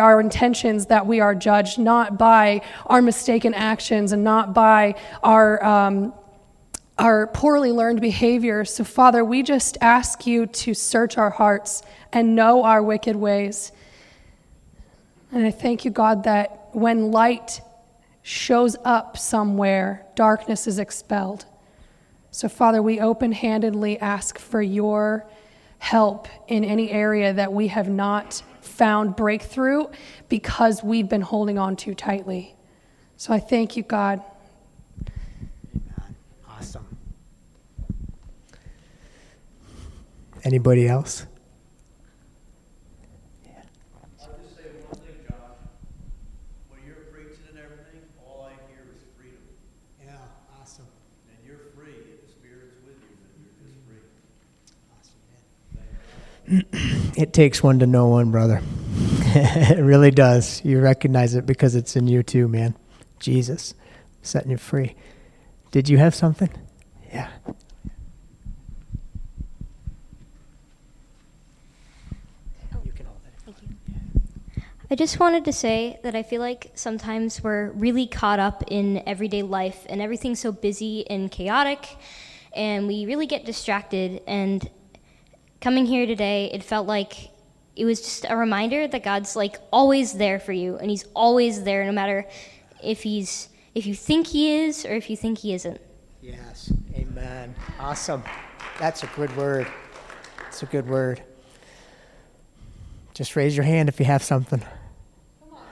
our intentions that we are judged, not by our mistaken actions, and not by our. Um, our poorly learned behavior. So, Father, we just ask you to search our hearts and know our wicked ways. And I thank you, God, that when light shows up somewhere, darkness is expelled. So, Father, we open handedly ask for your help in any area that we have not found breakthrough because we've been holding on too tightly. So, I thank you, God. Awesome. Anybody else? It takes one to know one, brother. it really does. You recognize it because it's in you too, man. Jesus setting you free. Did you have something? Yeah. I just wanted to say that I feel like sometimes we're really caught up in everyday life and everything's so busy and chaotic, and we really get distracted. And coming here today, it felt like it was just a reminder that God's like always there for you, and He's always there, no matter if He's if you think He is or if you think He isn't. Yes, Amen. Awesome. That's a good word. It's a good word. Just raise your hand if you have something. Come on,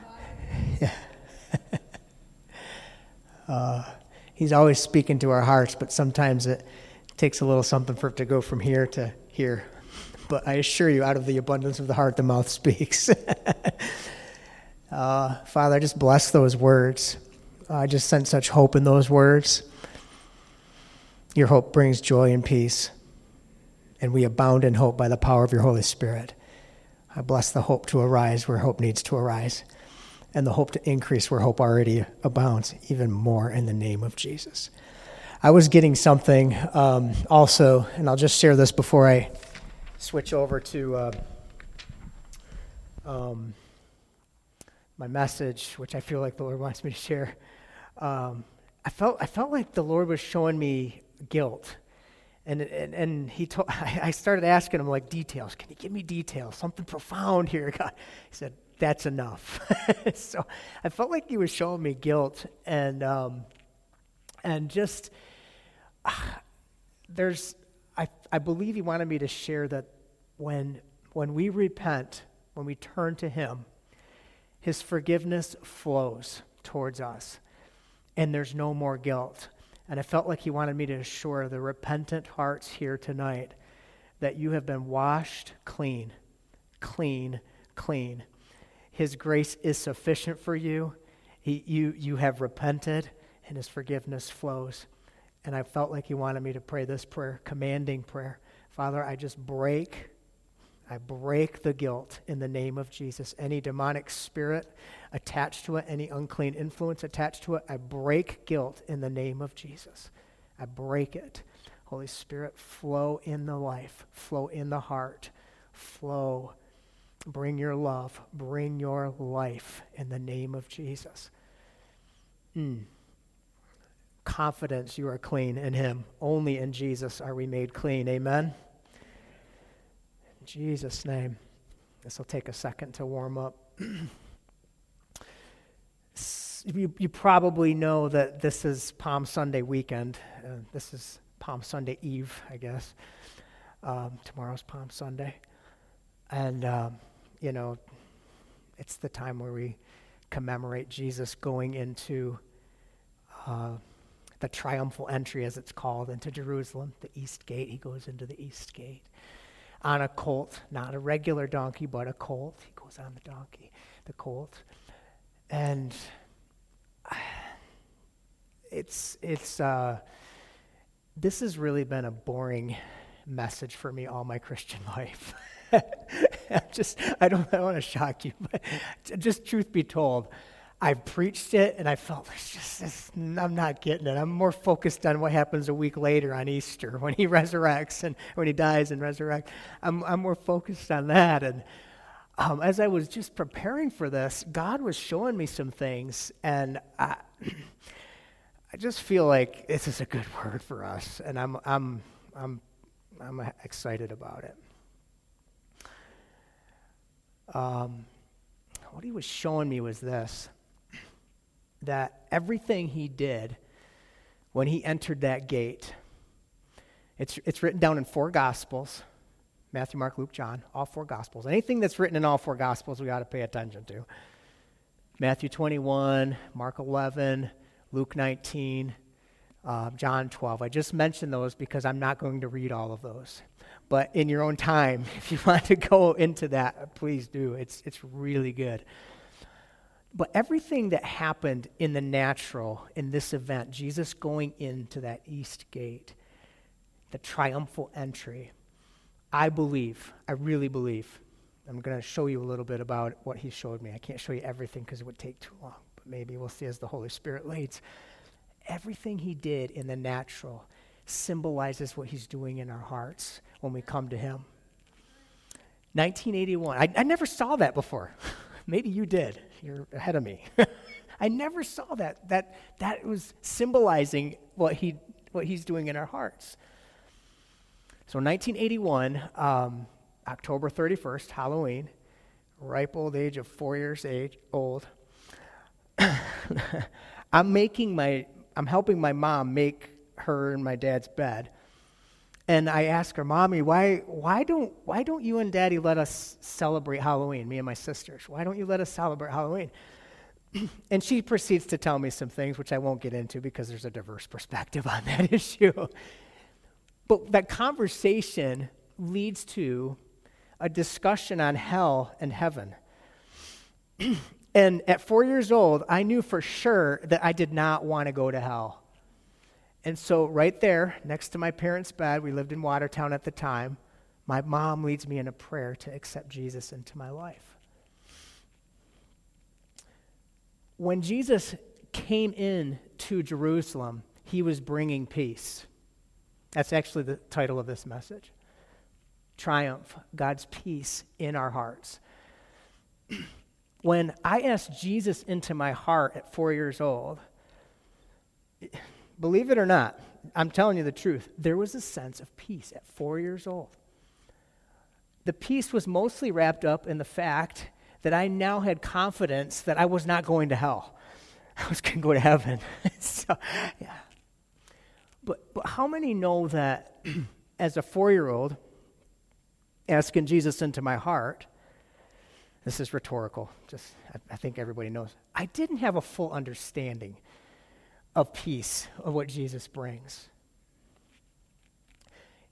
yeah. uh, he's always speaking to our hearts, but sometimes it takes a little something for it to go from here to here but I assure you, out of the abundance of the heart, the mouth speaks. uh, Father, I just bless those words. I just sense such hope in those words. Your hope brings joy and peace, and we abound in hope by the power of your Holy Spirit. I bless the hope to arise where hope needs to arise, and the hope to increase where hope already abounds, even more in the name of Jesus. I was getting something um, also, and I'll just share this before I switch over to uh, um, my message, which I feel like the Lord wants me to share. Um, I felt I felt like the Lord was showing me guilt, and and, and he told I started asking him like details. Can you give me details? Something profound here, God. He said that's enough. so I felt like he was showing me guilt, and um, and just uh, there's I, believe he wanted me to share that when, when we repent, when we turn to him, his forgiveness flows towards us, and there's no more guilt. And I felt like he wanted me to assure the repentant hearts here tonight that you have been washed clean, clean, clean. His grace is sufficient for you. He, you, you have repented, and his forgiveness flows. And I felt like he wanted me to pray this prayer, commanding prayer. Father, I just break, I break the guilt in the name of Jesus. Any demonic spirit attached to it, any unclean influence attached to it, I break guilt in the name of Jesus. I break it. Holy Spirit, flow in the life, flow in the heart, flow. Bring your love, bring your life in the name of Jesus. Mm confidence you are clean in Him. Only in Jesus are we made clean. Amen? In Jesus' name. This will take a second to warm up. you, you probably know that this is Palm Sunday weekend. Uh, this is Palm Sunday Eve, I guess. Um, tomorrow's Palm Sunday. And, um, you know, it's the time where we commemorate Jesus going into uh, the triumphal entry, as it's called, into Jerusalem, the east gate. He goes into the east gate on a colt, not a regular donkey, but a colt. He goes on the donkey, the colt. And it's, it's, uh, this has really been a boring message for me all my Christian life. just, I don't, I don't want to shock you, but just truth be told, I preached it and I felt it's just, it's, I'm not getting it. I'm more focused on what happens a week later on Easter when he resurrects and when he dies and resurrects. I'm, I'm more focused on that. And um, as I was just preparing for this, God was showing me some things, and I, I just feel like this is a good word for us, and I'm, I'm, I'm, I'm excited about it. Um, what he was showing me was this that everything he did when he entered that gate, it's, it's written down in four Gospels Matthew, Mark, Luke, John, all four Gospels. Anything that's written in all four Gospels, we got to pay attention to. Matthew 21, Mark 11, Luke 19, uh, John 12. I just mentioned those because I'm not going to read all of those. But in your own time, if you want to go into that, please do. It's, it's really good. But everything that happened in the natural in this event, Jesus going into that east gate, the triumphal entry, I believe, I really believe. I'm going to show you a little bit about what he showed me. I can't show you everything because it would take too long, but maybe we'll see as the Holy Spirit leads. Everything he did in the natural symbolizes what he's doing in our hearts when we come to him. 1981. I, I never saw that before. maybe you did. You're ahead of me. I never saw that. That that was symbolizing what he what he's doing in our hearts. So 1981, um, October 31st, Halloween, ripe old age of four years age old. I'm making my, I'm helping my mom make her and my dad's bed. And I ask her, Mommy, why, why, don't, why don't you and Daddy let us celebrate Halloween, me and my sisters? Why don't you let us celebrate Halloween? and she proceeds to tell me some things, which I won't get into because there's a diverse perspective on that issue. But that conversation leads to a discussion on hell and heaven. and at four years old, I knew for sure that I did not want to go to hell. And so, right there, next to my parents' bed, we lived in Watertown at the time, my mom leads me in a prayer to accept Jesus into my life. When Jesus came in to Jerusalem, he was bringing peace. That's actually the title of this message Triumph, God's peace in our hearts. when I asked Jesus into my heart at four years old, believe it or not, I'm telling you the truth, there was a sense of peace at four years old. The peace was mostly wrapped up in the fact that I now had confidence that I was not going to hell. I was going to go to heaven. so, yeah. But, but how many know that as a four year old, asking Jesus into my heart, this is rhetorical, just I, I think everybody knows, I didn't have a full understanding of peace, of what Jesus brings.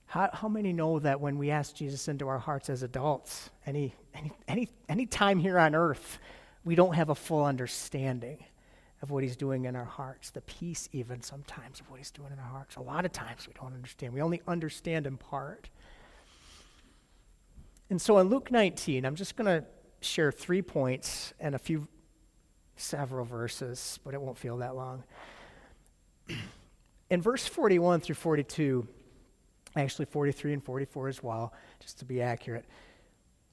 How, how many know that when we ask Jesus into our hearts as adults, any, any, any, any time here on earth, we don't have a full understanding? of what he's doing in our hearts, the peace, even sometimes, of what he's doing in our hearts. A lot of times we don't understand. We only understand in part. And so in Luke 19, I'm just going to share three points and a few, several verses, but it won't feel that long. In verse 41 through 42, actually 43 and 44 as well, just to be accurate,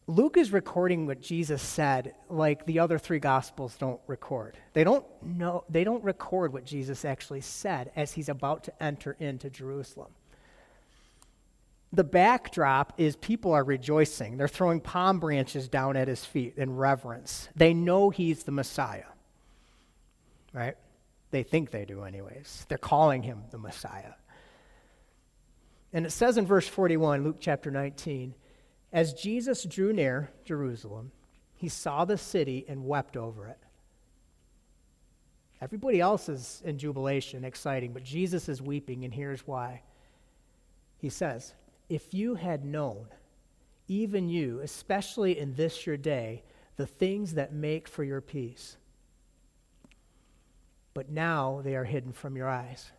Luke is recording what Jesus said like the other three gospels don't record. They don't know they don't record what Jesus actually said as he's about to enter into Jerusalem. The backdrop is people are rejoicing. They're throwing palm branches down at his feet in reverence. They know he's the Messiah. Right? They think they do anyways. They're calling him the Messiah. And it says in verse 41, Luke chapter 19, as Jesus drew near Jerusalem, he saw the city and wept over it. Everybody else is in jubilation, exciting, but Jesus is weeping, and here's why. He says, If you had known, even you, especially in this your day, the things that make for your peace, but now they are hidden from your eyes.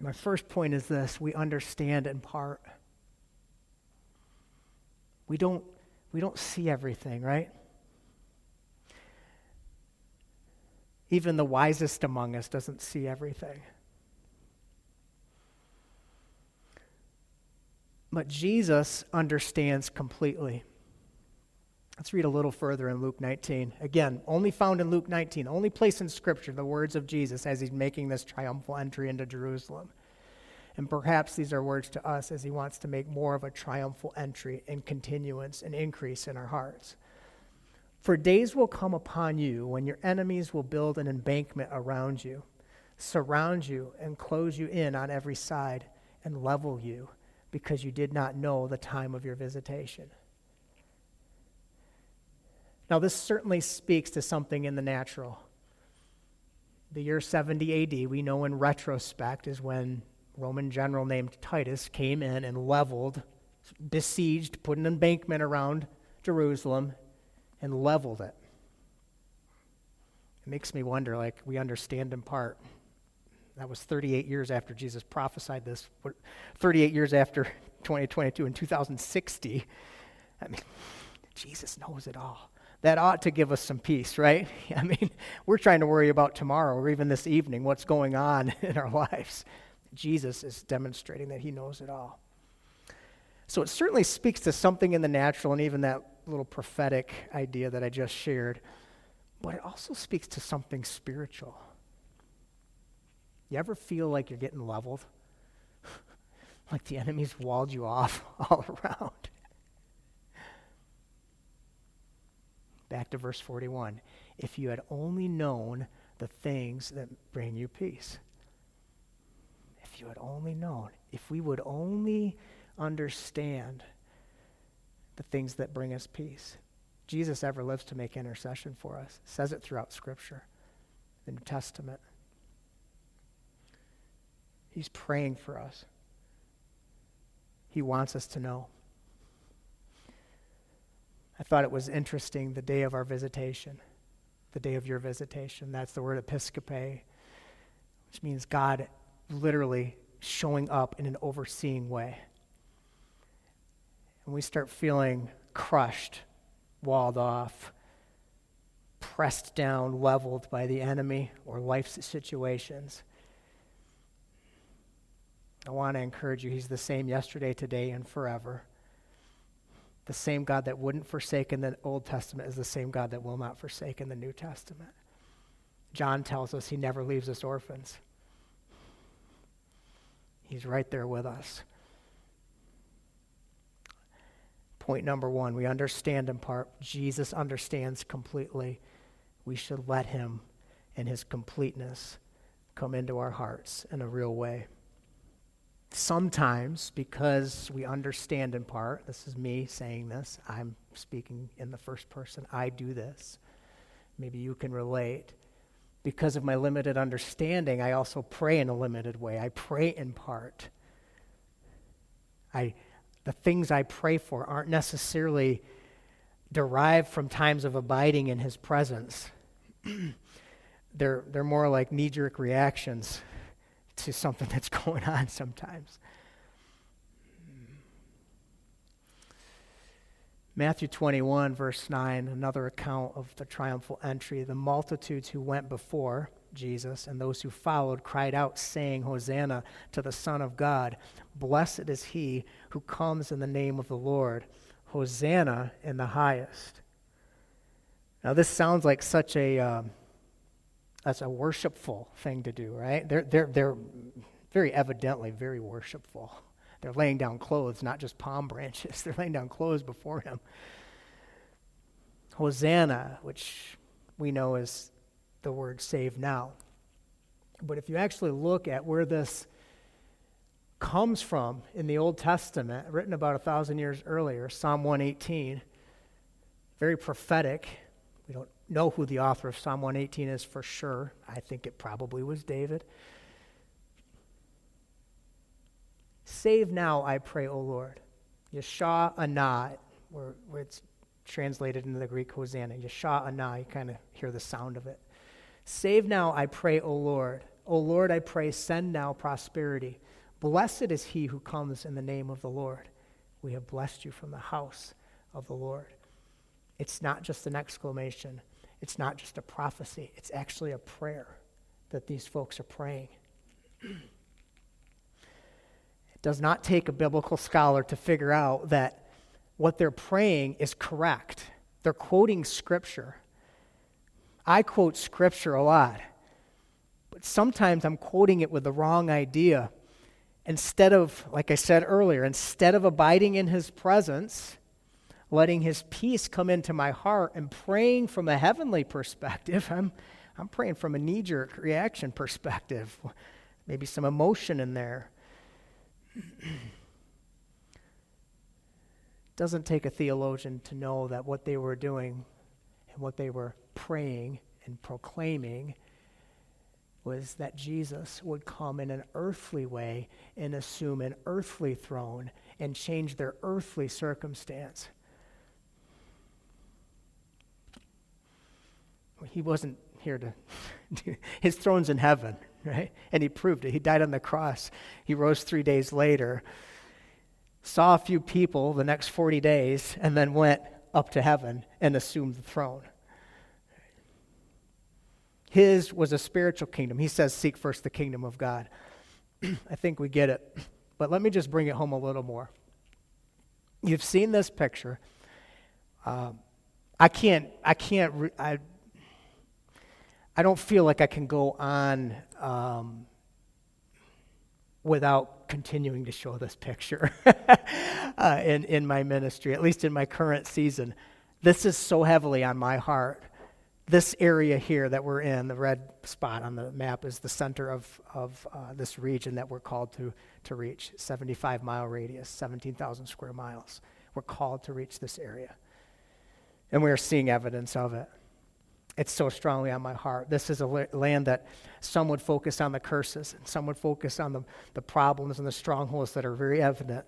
My first point is this we understand in part. We don't, we don't see everything, right? Even the wisest among us doesn't see everything. But Jesus understands completely. Let's read a little further in Luke 19. Again, only found in Luke 19, only place in Scripture, the words of Jesus as he's making this triumphal entry into Jerusalem. And perhaps these are words to us as he wants to make more of a triumphal entry and continuance and increase in our hearts. For days will come upon you when your enemies will build an embankment around you, surround you, and close you in on every side, and level you, because you did not know the time of your visitation. Now, this certainly speaks to something in the natural. The year 70 AD, we know in retrospect, is when Roman general named Titus came in and leveled, besieged, put an embankment around Jerusalem, and leveled it. It makes me wonder, like, we understand in part. That was 38 years after Jesus prophesied this, 38 years after 2022 and 2060. I mean, Jesus knows it all. That ought to give us some peace, right? I mean, we're trying to worry about tomorrow or even this evening, what's going on in our lives. Jesus is demonstrating that he knows it all. So it certainly speaks to something in the natural and even that little prophetic idea that I just shared, but it also speaks to something spiritual. You ever feel like you're getting leveled? like the enemy's walled you off all around? Back to verse 41. If you had only known the things that bring you peace if you had only known, if we would only understand the things that bring us peace. Jesus ever lives to make intercession for us. says it throughout Scripture, the New Testament. He's praying for us. He wants us to know. I thought it was interesting the day of our visitation, the day of your visitation. That's the word episcope, which means God literally showing up in an overseeing way. And we start feeling crushed, walled off, pressed down, leveled by the enemy or life's situations. I want to encourage you, He's the same yesterday, today, and forever. The same God that wouldn't forsake in the Old Testament is the same God that will not forsake in the New Testament. John tells us He never leaves us orphans. He's right there with us. Point number one we understand in part. Jesus understands completely. We should let him and his completeness come into our hearts in a real way. Sometimes, because we understand in part, this is me saying this, I'm speaking in the first person, I do this. Maybe you can relate because of my limited understanding, I also pray in a limited way. I pray in part. I, the things I pray for aren't necessarily derived from times of abiding in His presence. they're, they're more like knee jerk reactions to something that's going on sometimes. Matthew 21, verse 9, another account of the triumphal entry. The multitudes who went before Jesus and those who followed cried out, saying, Hosanna to the Son of God. Blessed is he who comes in the name of the Lord. Hosanna in the highest. Now, this sounds like such a. Um, that's a worshipful thing to do, right? They're, they're, they're very evidently very worshipful. They're laying down clothes, not just palm branches. They're laying down clothes before him. Hosanna, which we know is the word save now. But if you actually look at where this comes from in the Old Testament, written about a thousand years earlier, Psalm 118, very prophetic. Know who the author of Psalm 118 is for sure. I think it probably was David. Save now, I pray, O Lord. Yeshua anah, where, where it's translated into the Greek Hosanna. Yeshua anah, you kind of hear the sound of it. Save now, I pray, O Lord. O Lord, I pray, send now prosperity. Blessed is he who comes in the name of the Lord. We have blessed you from the house of the Lord. It's not just an exclamation, it's not just a prophecy, it's actually a prayer that these folks are praying. It does not take a biblical scholar to figure out that what they're praying is correct. They're quoting Scripture. I quote Scripture a lot, but sometimes I'm quoting it with the wrong idea. Instead of, like I said earlier, instead of abiding in His presence, letting His peace come into my heart and praying from a heavenly perspective, I'm, I'm praying from a knee jerk reaction perspective, maybe some emotion in there. doesn't take a theologian to know that what they were doing and what they were praying and proclaiming was that Jesus would come in an earthly way and assume an earthly throne and change their earthly circumstance. He wasn't here to, his throne's in heaven, right? And he proved it. He died on the cross. He rose three days later saw a few people the next 40 days, and then went up to heaven and assumed the throne. His was a spiritual kingdom. He says, Seek first the kingdom of God. I think we get it. But let me just bring it home a little more. You've seen this picture. Um, I can't, I can't, re- I, I don't feel like I can go on um, without continuing to show this picture uh, in, in my ministry, at least in my current season. This is so heavily on my heart. This area here that we're in, the red spot on the map, is the center of, of uh, this region that we're called to, to reach 75 mile radius, 17,000 square miles. We're called to reach this area. And we are seeing evidence of it it's so strongly on my heart. This is a land that some would focus on the curses and some would focus on the, the problems and the strongholds that are very evident.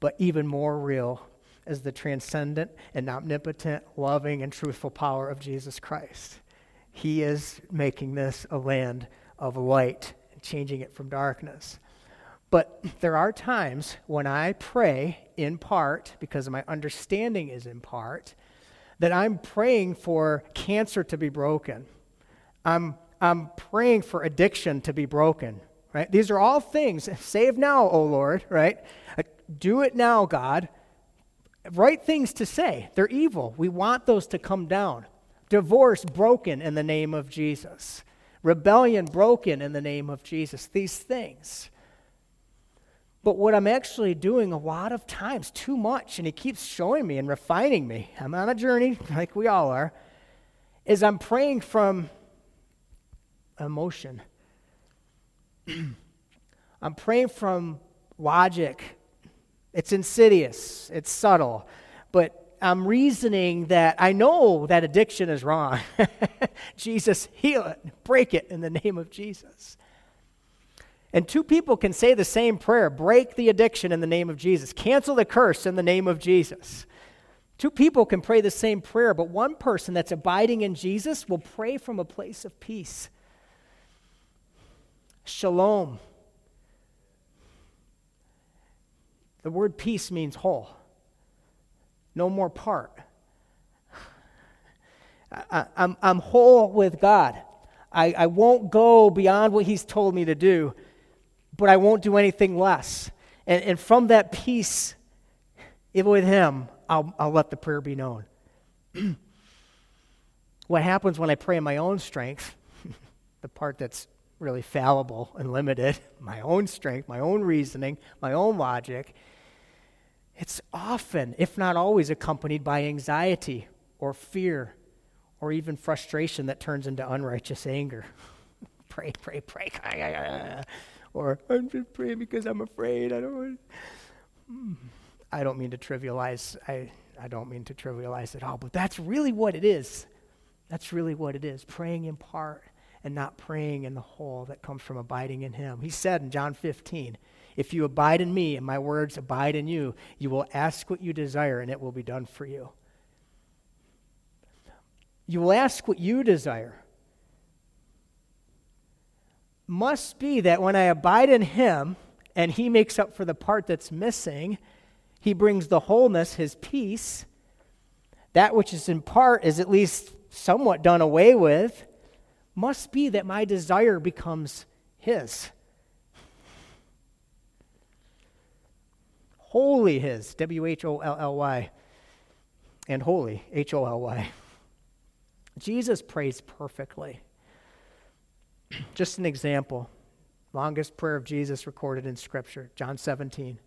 But even more real is the transcendent and omnipotent, loving, and truthful power of Jesus Christ. He is making this a land of light and changing it from darkness. But there are times when I pray in part, because my understanding is in part, that I'm praying for cancer to be broken. I'm, I'm praying for addiction to be broken, right? These are all things. Save now, O Lord, right? Uh, do it now, God. Right things to say. They're evil. We want those to come down. Divorce broken in the name of Jesus. Rebellion broken in the name of Jesus. These things. But what I'm actually doing a lot of times, too much, and he keeps showing me and refining me, I'm on a journey, like we all are, is I'm praying from emotion. I'm praying from logic. It's insidious, it's subtle, but I'm reasoning that I know that addiction is wrong. Jesus, heal it, break it in the name of Jesus. And two people can say the same prayer break the addiction in the name of Jesus, cancel the curse in the name of Jesus. Two people can pray the same prayer, but one person that's abiding in Jesus will pray from a place of peace. Shalom. The word peace means whole, no more part. I, am I'm whole with God. I, I won't go beyond what He's told me to do but I won't do anything less. And, and from that peace even with Him, I'll, I'll let the prayer be known. what happens when I pray in my own strength, the part that's really fallible and limited, my own strength, my own reasoning, my own logic, it's often, if not always, accompanied by anxiety or fear or even frustration that turns into unrighteous anger. pray, pray, pray. Or I'm just praying because I'm afraid. I don't. Want mm. I don't mean to trivialize. I I don't mean to trivialize at all, but that's really what it is. That's really what it is. Praying in part and not praying in the whole that comes from abiding in Him. He said in John 15, If you abide in me and my words abide in you, you will ask what you desire and it will be done for you. You will ask what you desire must be that when I abide in Him and He makes up for the part that's missing, He brings the wholeness, His peace. That which is in part is at least somewhat done away with. Must be that my desire becomes His. wholly His, W H O L L Y, and holy, H O L Y. Jesus prays perfectly. Just an example. Longest prayer of Jesus recorded in Scripture, John 17.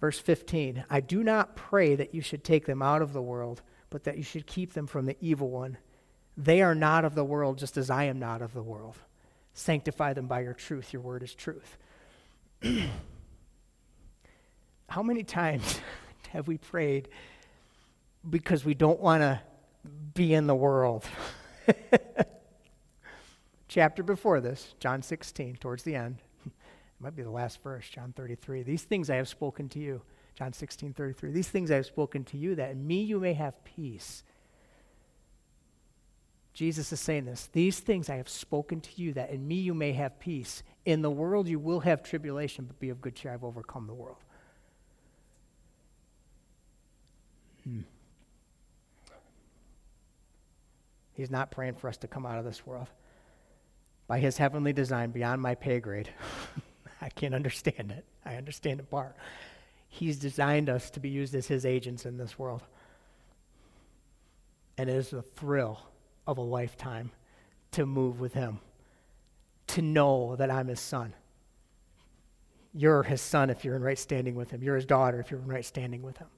Verse 15 I do not pray that you should take them out of the world, but that you should keep them from the evil one. They are not of the world, just as I am not of the world. Sanctify them by your truth. Your word is truth. How many times have we prayed because we don't want to be in the world? Chapter before this, John 16, towards the end. It might be the last verse, John 33. These things I have spoken to you. John 16, 33. These things I have spoken to you, that in me you may have peace. Jesus is saying this. These things I have spoken to you, that in me you may have peace. In the world you will have tribulation, but be of good cheer. I've overcome the world. Hmm. He's not praying for us to come out of this world. By his heavenly design, beyond my pay grade, I can't understand it. I understand it part. He's designed us to be used as his agents in this world. And it is the thrill of a lifetime to move with him, to know that I'm his son. You're his son if you're in right standing with him. You're his daughter if you're in right standing with him.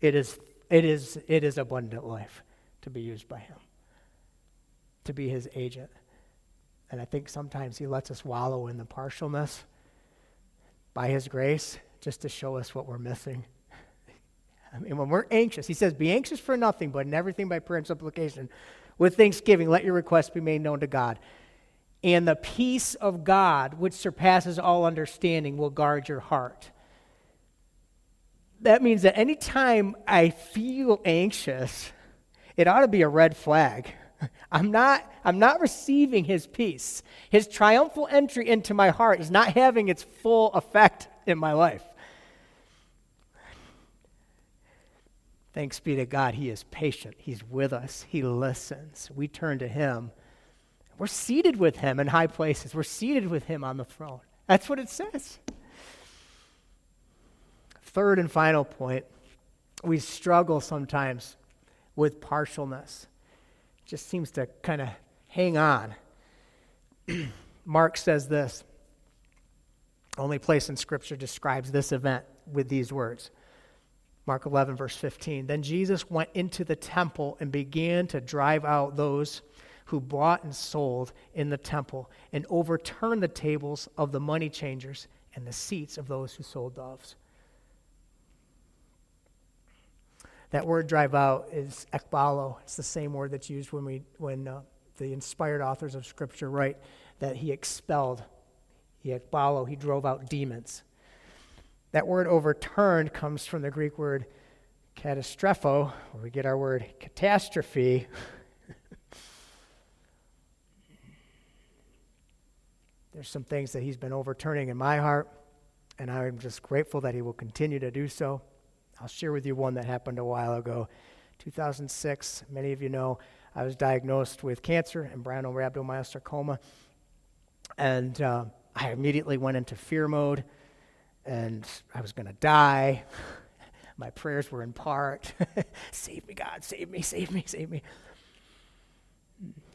It is, it is, it is abundant life to be used by him, to be his agent. And I think sometimes he lets us wallow in the partialness by his grace just to show us what we're missing. I mean, when we're anxious, he says, Be anxious for nothing, but in everything by prayer and supplication. With thanksgiving, let your requests be made known to God. And the peace of God, which surpasses all understanding, will guard your heart. That means that anytime I feel anxious, it ought to be a red flag. I'm not, I'm not receiving his peace. His triumphal entry into my heart is not having its full effect in my life. Thanks be to God, He is patient. He's with us. He listens. We turn to Him. We're seated with Him in high places. We're seated with Him on the throne. That's what it says. Third and final point we struggle sometimes with partialness. Just seems to kind of hang on. Mark says this. Only place in Scripture describes this event with these words. Mark 11, verse 15. Then Jesus went into the temple and began to drive out those who bought and sold in the temple and overturned the tables of the money changers and the seats of those who sold doves. That word drive out is ekbalo. It's the same word that's used when, we, when uh, the inspired authors of Scripture write that he expelled. He ekbalo, he drove out demons. That word overturned comes from the Greek word catastropho, where we get our word catastrophe. There's some things that he's been overturning in my heart, and I'm just grateful that he will continue to do so. I'll share with you one that happened a while ago. 2006, many of you know, I was diagnosed with cancer and rhabdomyosarcoma, and uh, I immediately went into fear mode and I was going to die. My prayers were in part save me, God, save me, save me, save me.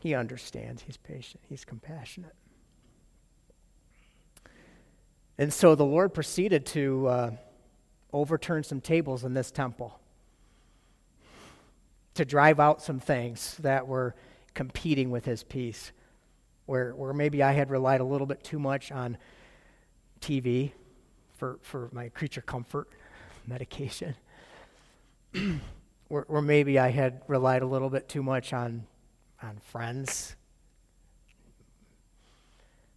He understands, he's patient, he's compassionate. And so the Lord proceeded to uh, overturn some tables in this temple, to drive out some things that were competing with his peace, where, where maybe I had relied a little bit too much on TV for, for my creature comfort medication. or, maybe I had relied a little bit too much on, on friends,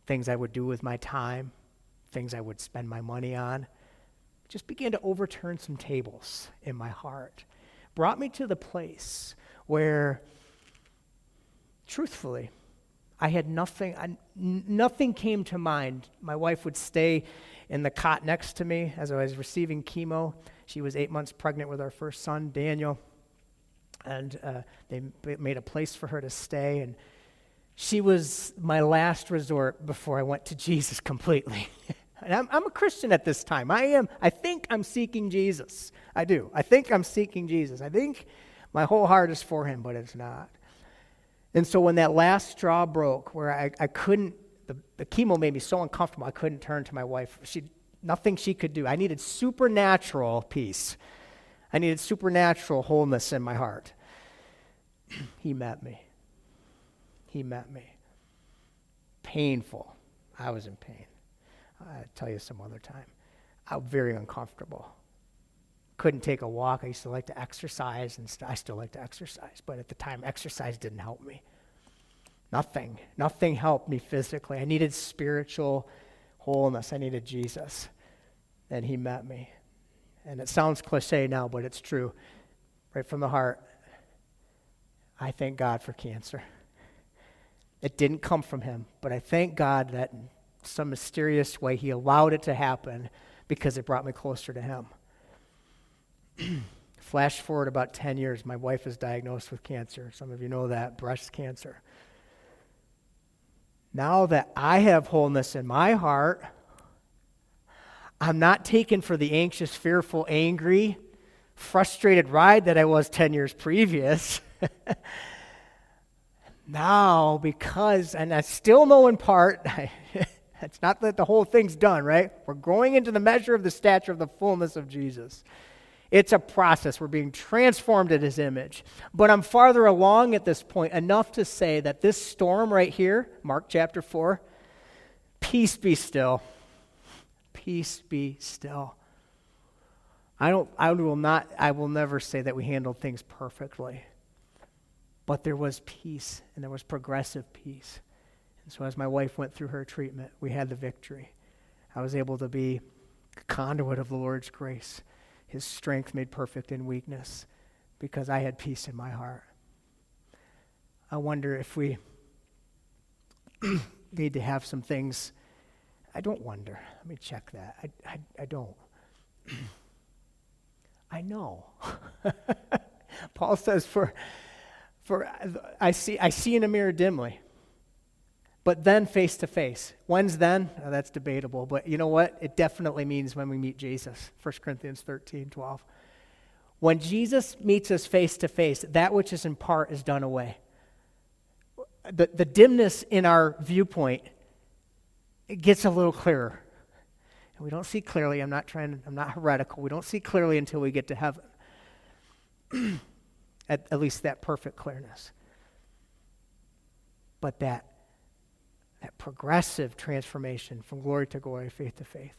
things I would do with my time, things I would spend my money on. Just began to overturn some tables in my heart. Brought me to the place where, truthfully, I had nothing, I, nothing came to mind. My wife would stay in the cot next to me as I was receiving chemo. She was eight months pregnant with our first son, Daniel. And uh, they made a place for her to stay. And she was my last resort before I went to Jesus completely. And I'm, I'm a Christian at this time. I am. I think I'm seeking Jesus. I do. I think I'm seeking Jesus. I think my whole heart is for him, but it's not. And so when that last straw broke, where I, I couldn't, the, the chemo made me so uncomfortable, I couldn't turn to my wife. She, nothing she could do. I needed supernatural peace. I needed supernatural wholeness in my heart. he met me. He met me. Painful. I was in pain. I'll tell you some other time. I'm very uncomfortable. Couldn't take a walk. I used to like to exercise, and st- I still like to exercise, but at the time, exercise didn't help me. Nothing. Nothing helped me physically. I needed spiritual wholeness. I needed Jesus. And He met me. And it sounds cliche now, but it's true. Right from the heart. I thank God for cancer. It didn't come from Him, but I thank God that some mysterious way, He allowed it to happen because it brought me closer to Him. Flash forward about 10 years, my wife is diagnosed with cancer. Some of you know that, breast cancer. Now that I have wholeness in my heart, I'm not taken for the anxious, fearful, angry, frustrated ride that I was 10 years previous. now, because, and I still know in part, It's not that the whole thing's done, right? We're growing into the measure of the stature of the fullness of Jesus. It's a process. We're being transformed in his image. But I'm farther along at this point enough to say that this storm right here, Mark chapter 4, peace be still. Peace be still. I don't I will not I will never say that we handled things perfectly. But there was peace and there was progressive peace. And so as my wife went through her treatment, we had the victory. I was able to be a conduit of the Lord's grace, His strength made perfect in weakness, because I had peace in my heart. I wonder if we need to have some things. I don't wonder. Let me check that. I, I, I don't. I know. Paul says, for, for I, see, I see in a mirror dimly but then face to face. When's then? Oh, that's debatable, but you know what? It definitely means when we meet Jesus. 1 Corinthians 13, 12. When Jesus meets us face to face, that which is in part is done away. The, the dimness in our viewpoint it gets a little clearer. And we don't see clearly. I'm not trying, I'm not heretical. We don't see clearly until we get to heaven. at, at least that perfect clearness. But that that progressive transformation from glory to glory, faith to faith.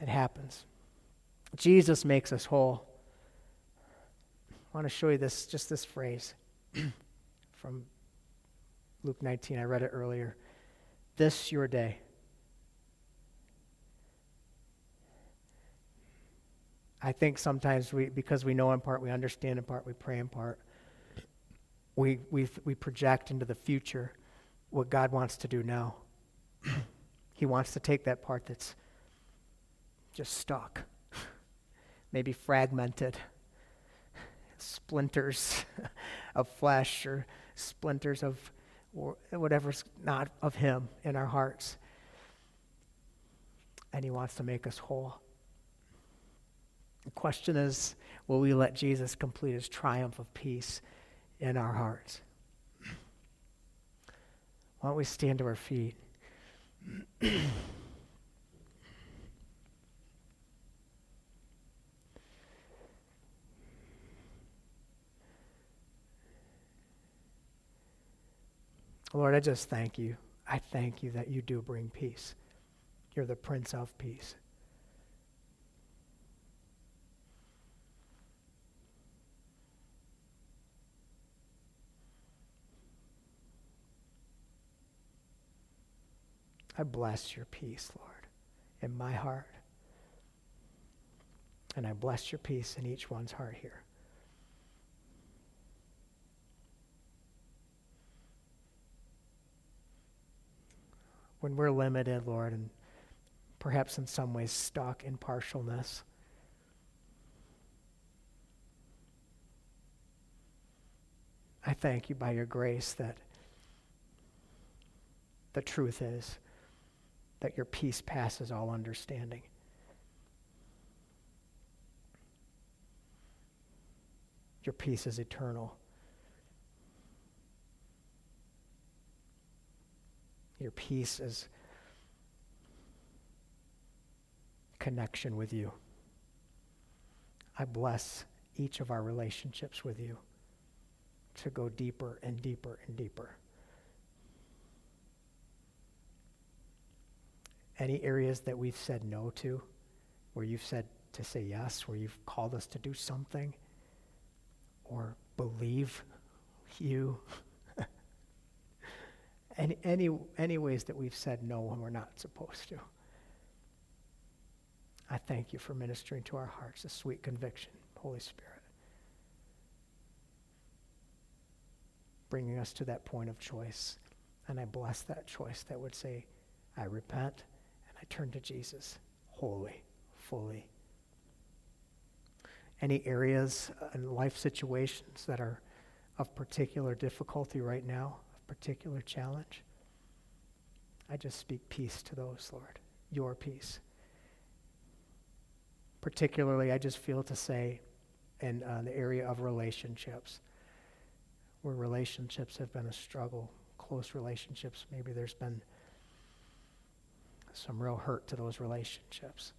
It happens. Jesus makes us whole. I want to show you this, just this phrase from Luke 19. I read it earlier. This your day. I think sometimes we, because we know in part, we understand in part, we pray in part, we, we, we project into the future what God wants to do now. he wants to take that part that's just stuck, maybe fragmented, splinters of flesh or splinters of or whatever's not of Him in our hearts. And He wants to make us whole. The question is will we let Jesus complete His triumph of peace in our hearts? Why don't we stand to our feet? Lord, I just thank you. I thank you that you do bring peace. You're the Prince of Peace. I bless your peace, Lord, in my heart. And I bless your peace in each one's heart here. When we're limited, Lord, and perhaps in some ways stuck in partialness, I thank you by your grace that the truth is that your peace passes all understanding. Your peace is eternal. Your peace is connection with you. I bless each of our relationships with you to go deeper and deeper and deeper. Any areas that we've said no to, where you've said to say yes, where you've called us to do something or believe you. any, any, any ways that we've said no when we're not supposed to. I thank you for ministering to our hearts a sweet conviction, Holy Spirit. Bringing us to that point of choice. And I bless that choice that would say, I repent I turn to Jesus. Wholly, fully. Any areas and life situations that are of particular difficulty right now, of particular challenge, I just speak peace to those, Lord, your peace. Particularly, I just feel to say in uh, the area of relationships, where relationships have been a struggle, close relationships, maybe there's been some real hurt to those relationships.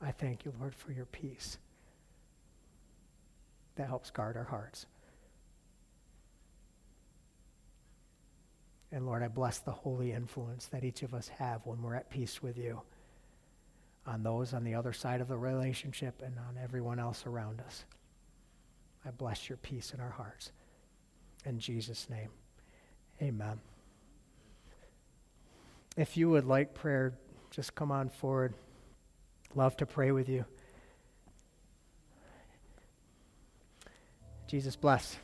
I thank you, Lord, for your peace that helps guard our hearts. And Lord, I bless the holy influence that each of us have when we're at peace with you on those on the other side of the relationship and on everyone else around us. I bless your peace in our hearts. In Jesus' name, amen. If you would like prayer, just come on forward. Love to pray with you. Jesus bless.